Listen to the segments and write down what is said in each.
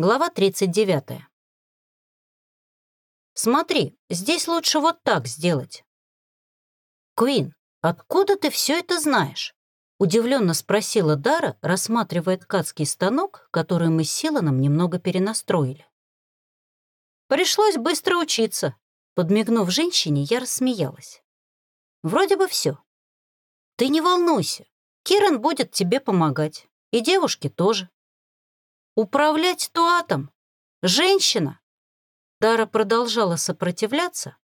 Глава 39. Смотри, здесь лучше вот так сделать. Куин, откуда ты все это знаешь? Удивленно спросила Дара, рассматривая ткацкий станок, который мы с Силаном немного перенастроили. Пришлось быстро учиться. Подмигнув женщине, я рассмеялась. Вроде бы все. Ты не волнуйся, Киран будет тебе помогать, и девушке тоже. Управлять туатом? Женщина? Дара продолжала сопротивляться,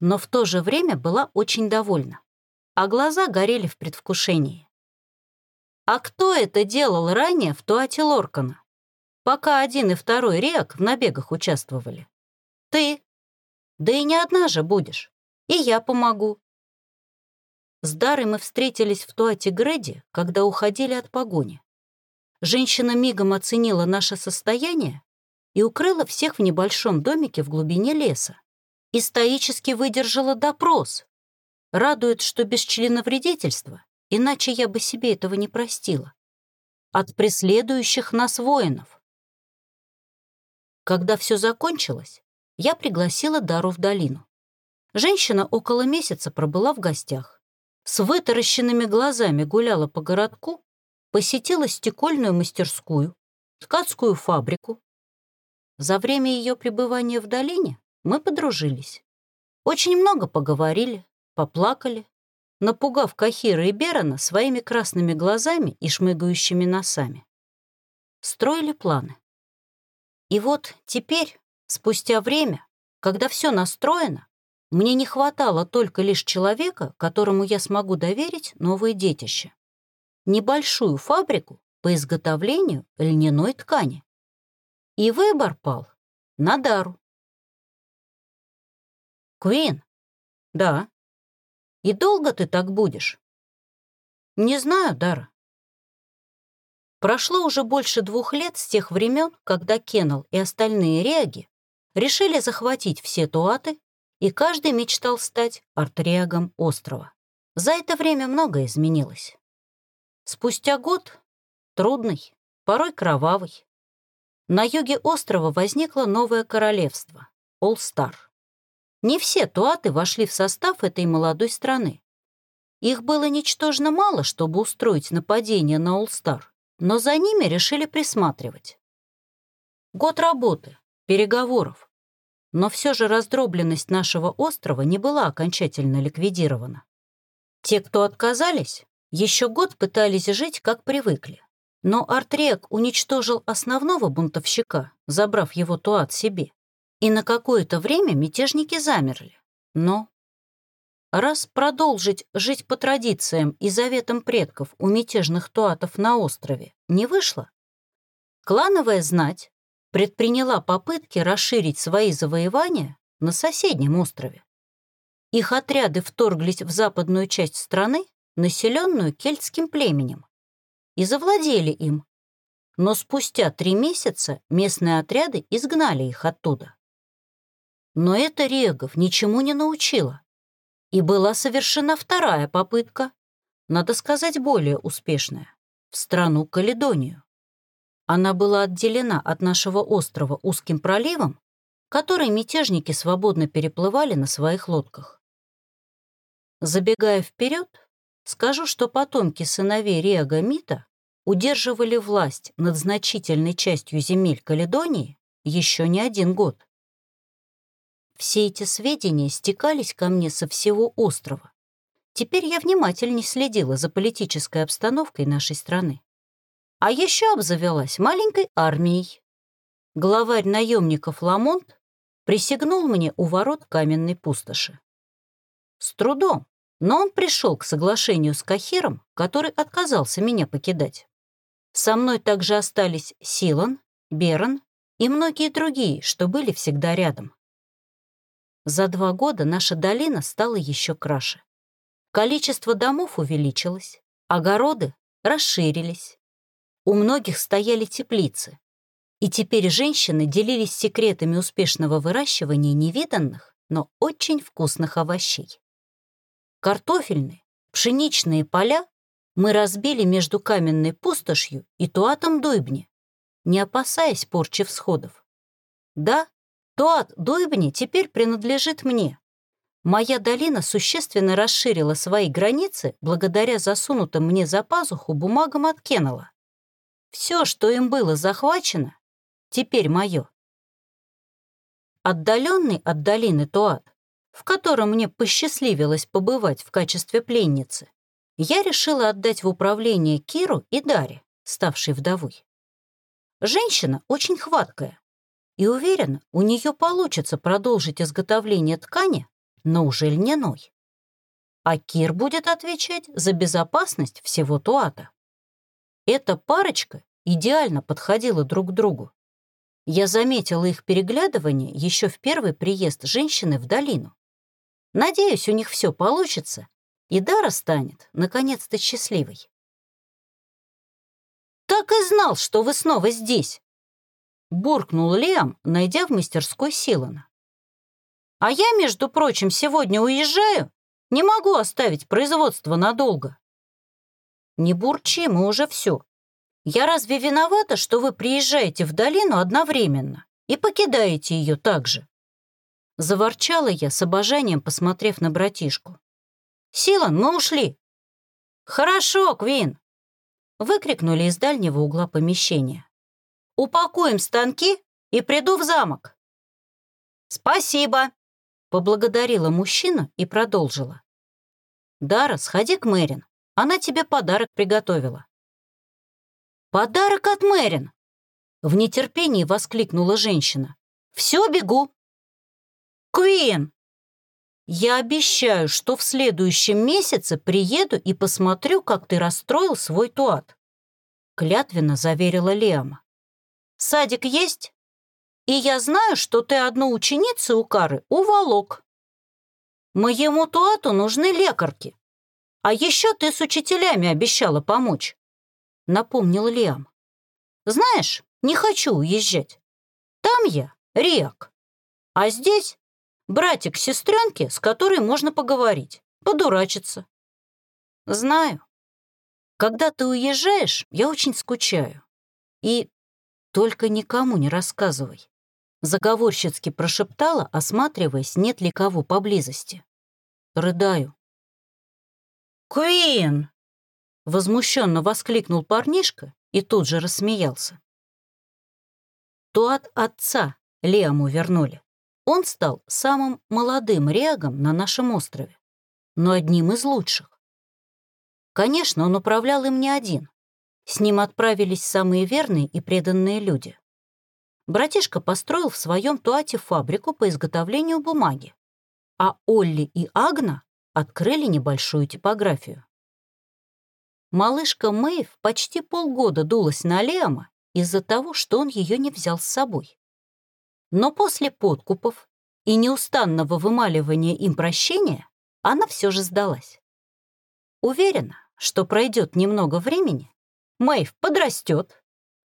но в то же время была очень довольна, а глаза горели в предвкушении. А кто это делал ранее в туате Лоркана, пока один и второй Реак в набегах участвовали? Ты. Да и не одна же будешь. И я помогу. С Дарой мы встретились в туате Грэди, когда уходили от погони. Женщина мигом оценила наше состояние и укрыла всех в небольшом домике в глубине леса. И стоически выдержала допрос. Радует, что без членовредительства, иначе я бы себе этого не простила. От преследующих нас воинов. Когда все закончилось, я пригласила Дару в долину. Женщина около месяца пробыла в гостях. С вытаращенными глазами гуляла по городку, посетила стекольную мастерскую, ткацкую фабрику, за время ее пребывания в долине мы подружились. Очень много поговорили, поплакали, напугав Кахира и Берона своими красными глазами и шмыгающими носами. Строили планы. И вот теперь, спустя время, когда все настроено, мне не хватало только лишь человека, которому я смогу доверить новое детище. Небольшую фабрику по изготовлению льняной ткани. И выбор пал на Дару. Квин? Да. И долго ты так будешь? Не знаю, Дара. Прошло уже больше двух лет с тех времен, когда Кеннел и остальные реаги решили захватить все туаты, и каждый мечтал стать артреагом острова. За это время многое изменилось. Спустя год, трудный, порой кровавый, на юге острова возникло новое королевство — Олстар. Не все туаты вошли в состав этой молодой страны. Их было ничтожно мало, чтобы устроить нападение на Олстар, но за ними решили присматривать. Год работы, переговоров. Но все же раздробленность нашего острова не была окончательно ликвидирована. Те, кто отказались, еще год пытались жить, как привыкли. Но Артрек уничтожил основного бунтовщика, забрав его туат себе. И на какое-то время мятежники замерли. Но раз продолжить жить по традициям и заветам предков у мятежных туатов на острове не вышло, клановая знать предприняла попытки расширить свои завоевания на соседнем острове. Их отряды вторглись в западную часть страны, населенную кельтским племенем, и завладели им. Но спустя три месяца местные отряды изгнали их оттуда. Но это Регов ничему не научила. И была совершена вторая попытка, надо сказать, более успешная, в страну Каледонию. Она была отделена от нашего острова узким проливом, который мятежники свободно переплывали на своих лодках. Забегая вперед, Скажу, что потомки сыновей Риага Мита удерживали власть над значительной частью земель Каледонии еще не один год. Все эти сведения стекались ко мне со всего острова. Теперь я внимательнее следила за политической обстановкой нашей страны. А еще обзавелась маленькой армией. Главарь наемников Ламонт присягнул мне у ворот каменной пустоши. С трудом, но он пришел к соглашению с Кахиром, который отказался меня покидать. Со мной также остались Силан, Берон и многие другие, что были всегда рядом. За два года наша долина стала еще краше. Количество домов увеличилось, огороды расширились. У многих стояли теплицы, и теперь женщины делились секретами успешного выращивания невиданных, но очень вкусных овощей. Картофельные, пшеничные поля мы разбили между каменной пустошью и туатом Дойбни. не опасаясь порчи всходов. Да, Туат Дойбни теперь принадлежит мне. Моя долина существенно расширила свои границы благодаря засунутым мне за пазуху бумагам от Кеннелла. Все, что им было захвачено, теперь мое. Отдаленный от долины Туат, в котором мне посчастливилось побывать в качестве пленницы, я решила отдать в управление Киру и Даре, ставшей вдовой. Женщина очень хваткая, и уверена, у нее получится продолжить изготовление ткани, но уже льняной. А Кир будет отвечать за безопасность всего Туата. Эта парочка идеально подходила друг к другу. Я заметила их переглядывание еще в первый приезд женщины в долину. Надеюсь, у них все получится, и Дара станет, наконец-то, счастливой. «Так и знал, что вы снова здесь!» Буркнул Лиам, найдя в мастерской Силана. «А я, между прочим, сегодня уезжаю. Не могу оставить производство надолго». «Не бурчи, мы уже все. Я разве виновата, что вы приезжаете в долину одновременно и покидаете ее так же?» Заворчала я с обожанием, посмотрев на братишку. «Силан, мы ушли!» «Хорошо, Квин!» Выкрикнули из дальнего угла помещения. «Упакуем станки и приду в замок!» «Спасибо!» Поблагодарила мужчина и продолжила. «Дара, сходи к Мэрин. Она тебе подарок приготовила». «Подарок от Мэрин!» В нетерпении воскликнула женщина. «Все, бегу!» «Квин!» «Я обещаю, что в следующем месяце приеду и посмотрю, как ты расстроил свой туат», клятвенно заверила Леома. «Садик есть? И я знаю, что ты одну ученицу у Кары уволок. Моему туату нужны лекарки. А еще ты с учителями обещала помочь», напомнил Лиам. «Знаешь, не хочу уезжать. Там я Риак, а здесь Братик сестренки, с которой можно поговорить, подурачиться. Знаю. Когда ты уезжаешь, я очень скучаю. И только никому не рассказывай. Заговорщицки прошептала, осматриваясь, нет ли кого поблизости. Рыдаю. «Куин!» Возмущенно воскликнул парнишка и тут же рассмеялся. То от отца Леому вернули. Он стал самым молодым регом на нашем острове, но одним из лучших. Конечно, он управлял им не один. С ним отправились самые верные и преданные люди. Братишка построил в своем туате фабрику по изготовлению бумаги, а Олли и Агна открыли небольшую типографию. Малышка Мэйв почти полгода дулась на Леома из-за того, что он ее не взял с собой. Но после подкупов и неустанного вымаливания им прощения она все же сдалась. Уверена, что пройдет немного времени, Мэйв подрастет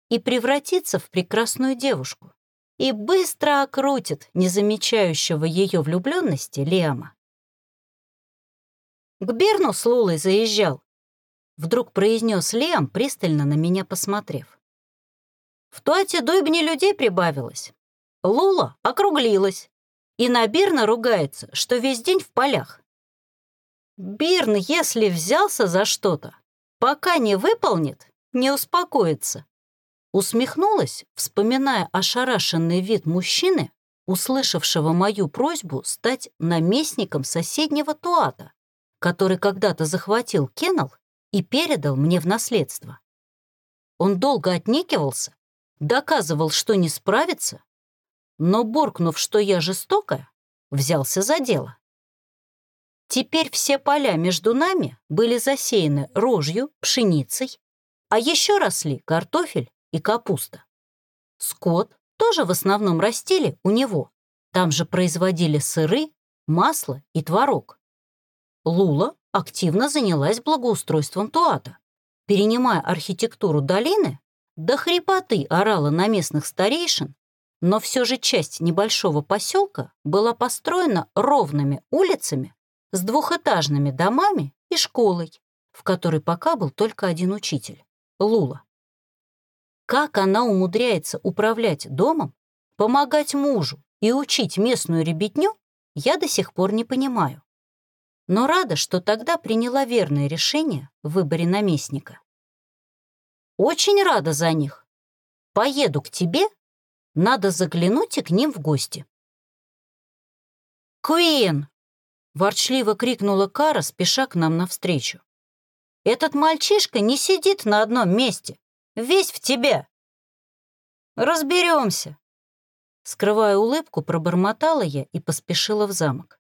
и превратится в прекрасную девушку и быстро окрутит незамечающего ее влюбленности Лиама. «К Берну с Лулой заезжал», — вдруг произнес Лиам, пристально на меня посмотрев. «В Туате Дойбне людей прибавилось. Лула округлилась, и на Бирна ругается, что весь день в полях. Бирн, если взялся за что-то, пока не выполнит, не успокоится. Усмехнулась, вспоминая ошарашенный вид мужчины, услышавшего мою просьбу стать наместником соседнего Туата, который когда-то захватил Кеннел и передал мне в наследство. Он долго отнекивался, доказывал, что не справится, но, буркнув, что я жестокая, взялся за дело. Теперь все поля между нами были засеяны рожью, пшеницей, а еще росли картофель и капуста. Скот тоже в основном растили у него. Там же производили сыры, масло и творог. Лула активно занялась благоустройством Туата, перенимая архитектуру долины, до хрипоты орала на местных старейшин но все же часть небольшого поселка была построена ровными улицами с двухэтажными домами и школой, в которой пока был только один учитель — Лула. как она умудряется управлять домом, помогать мужу и учить местную ребятню, я до сих пор не понимаю. Но рада, что тогда приняла верное решение в выборе наместника. Очень рада за них. Поеду к тебе, надо заглянуть и к ним в гости. «Куин!» — ворчливо крикнула Кара, спеша к нам навстречу. «Этот мальчишка не сидит на одном месте, весь в тебя!» «Разберемся!» Скрывая улыбку, пробормотала я и поспешила в замок.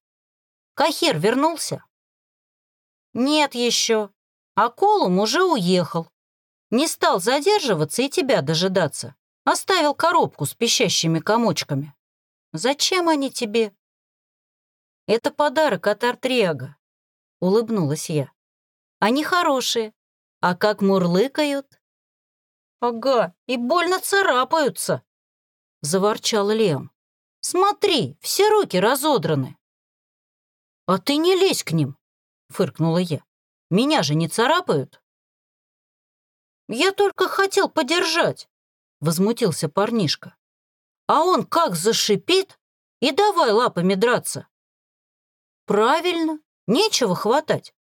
«Кахир вернулся?» «Нет еще. А Колум уже уехал. Не стал задерживаться и тебя дожидаться. Оставил коробку с пищащими комочками. Зачем они тебе?» «Это подарок от Артриага», — улыбнулась я. «Они хорошие. А как мурлыкают?» «Ага, и больно царапаются», — заворчал Лем. «Смотри, все руки разодраны». «А ты не лезь к ним», — фыркнула я. «Меня же не царапают». «Я только хотел подержать», — возмутился парнишка. «А он как зашипит и давай лапами драться». «Правильно, нечего хватать.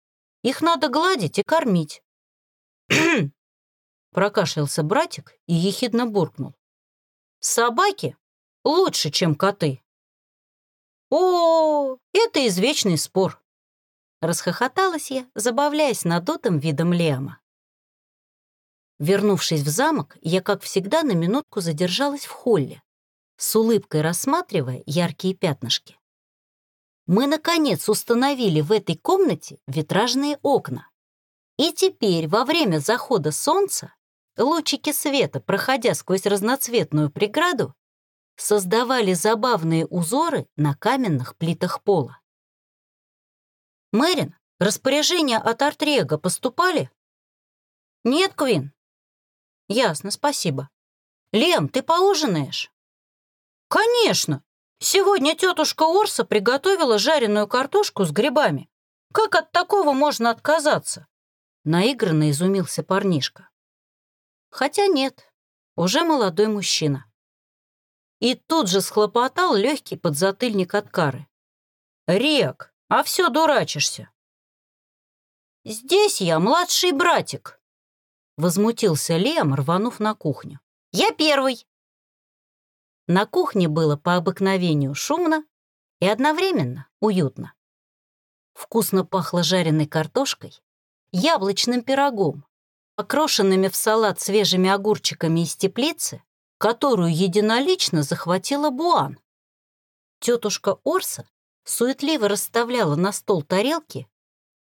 Их надо гладить и кормить». Прокашлялся братик и ехидно буркнул. «Собаки лучше, чем коты». «О, это извечный спор!» Расхохоталась я, забавляясь надутым видом Лиама. Вернувшись в замок, я, как всегда, на минутку задержалась в холле, с улыбкой рассматривая яркие пятнышки. Мы, наконец, установили в этой комнате витражные окна. И теперь, во время захода солнца, лучики света, проходя сквозь разноцветную преграду, создавали забавные узоры на каменных плитах пола. «Мэрин, распоряжения от Артрега поступали?» «Нет, Квин», «Ясно, спасибо. Лем, ты поужинаешь?» «Конечно! Сегодня тетушка Орса приготовила жареную картошку с грибами. Как от такого можно отказаться?» Наигранно изумился парнишка. Хотя нет, уже молодой мужчина. И тут же схлопотал легкий подзатыльник от кары. «Рек, а все дурачишься!» «Здесь я младший братик», Возмутился Лем, рванув на кухню. «Я первый!» На кухне было по обыкновению шумно и одновременно уютно. Вкусно пахло жареной картошкой, яблочным пирогом, окрошенными в салат свежими огурчиками из теплицы, которую единолично захватила Буан. Тетушка Орса суетливо расставляла на стол тарелки,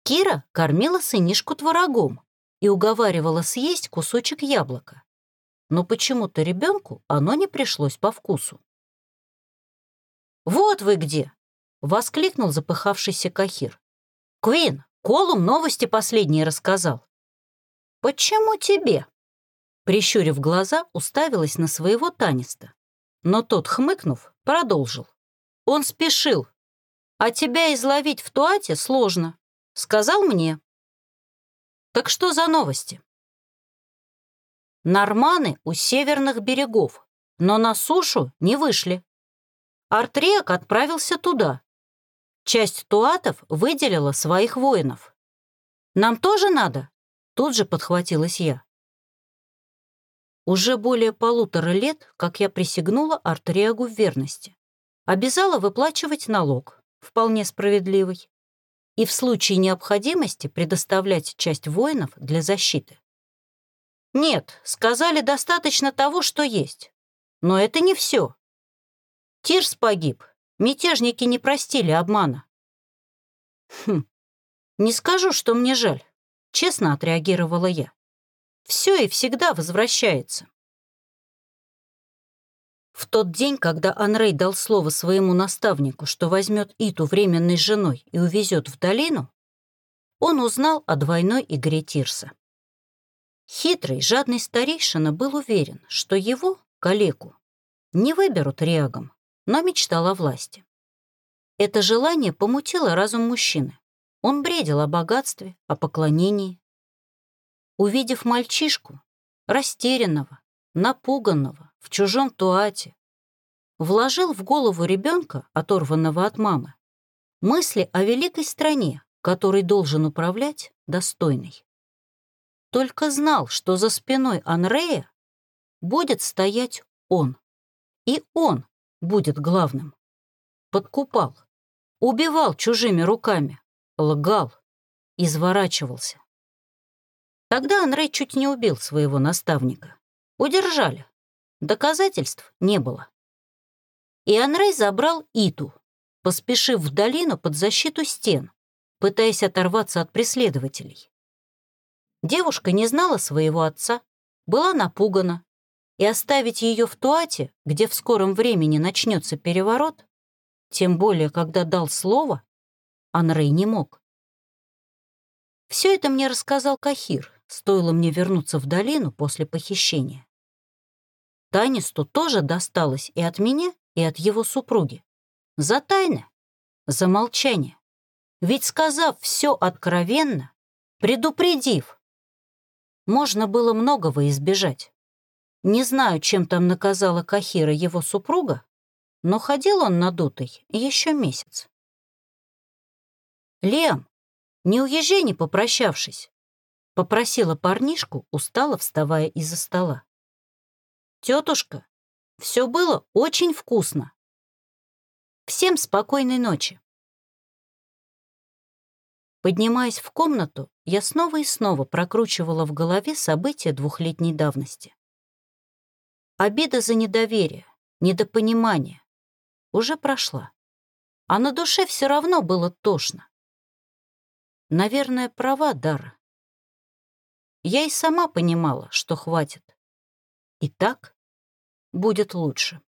Кира кормила сынишку творогом, и уговаривала съесть кусочек яблока. Но почему-то ребенку оно не пришлось по вкусу. «Вот вы где!» — воскликнул запыхавшийся Кахир. «Квин, Колум новости последние рассказал». «Почему тебе?» Прищурив глаза, уставилась на своего Таниста. Но тот, хмыкнув, продолжил. «Он спешил, а тебя изловить в туате сложно. Сказал мне, так что за новости? Норманы у северных берегов, но на сушу не вышли. Артрек отправился туда. Часть туатов выделила своих воинов. «Нам тоже надо?» Тут же подхватилась я. Уже более полутора лет, как я присягнула Артрегу в верности. Обязала выплачивать налог, вполне справедливый и в случае необходимости предоставлять часть воинов для защиты. Нет, сказали, достаточно того, что есть. Но это не все. Тирс погиб. Мятежники не простили обмана. Хм, не скажу, что мне жаль. Честно отреагировала я. Все и всегда возвращается. В тот день, когда Анрей дал слово своему наставнику, что возьмет Иту временной женой и увезет в долину, он узнал о двойной игре Тирса. Хитрый, жадный старейшина был уверен, что его, калеку, не выберут реагом, но мечтал о власти. Это желание помутило разум мужчины. Он бредил о богатстве, о поклонении. Увидев мальчишку, растерянного, напуганного, в чужом туате, вложил в голову ребенка, оторванного от мамы, мысли о великой стране, которой должен управлять достойный. Только знал, что за спиной Анрея будет стоять он. И он будет главным. Подкупал, убивал чужими руками, лгал, изворачивался. Тогда Анрей чуть не убил своего наставника. Удержали. Доказательств не было. И Анрей забрал Иту, поспешив в долину под защиту стен, пытаясь оторваться от преследователей. Девушка не знала своего отца, была напугана, и оставить ее в Туате, где в скором времени начнется переворот, тем более, когда дал слово, Анрей не мог. Все это мне рассказал Кахир, стоило мне вернуться в долину после похищения. Танисту тоже досталось и от меня, и от его супруги. За тайны, за молчание. Ведь сказав все откровенно, предупредив, можно было многого избежать. Не знаю, чем там наказала Кахира его супруга, но ходил он надутый еще месяц. «Лем, не уезжай, не попрощавшись», — попросила парнишку, устало вставая из-за стола. «Тетушка, все было очень вкусно. Всем спокойной ночи». Поднимаясь в комнату, я снова и снова прокручивала в голове события двухлетней давности. Обида за недоверие, недопонимание уже прошла, а на душе все равно было тошно. Наверное, права Дара. Я и сама понимала, что хватит. И так будет лучше.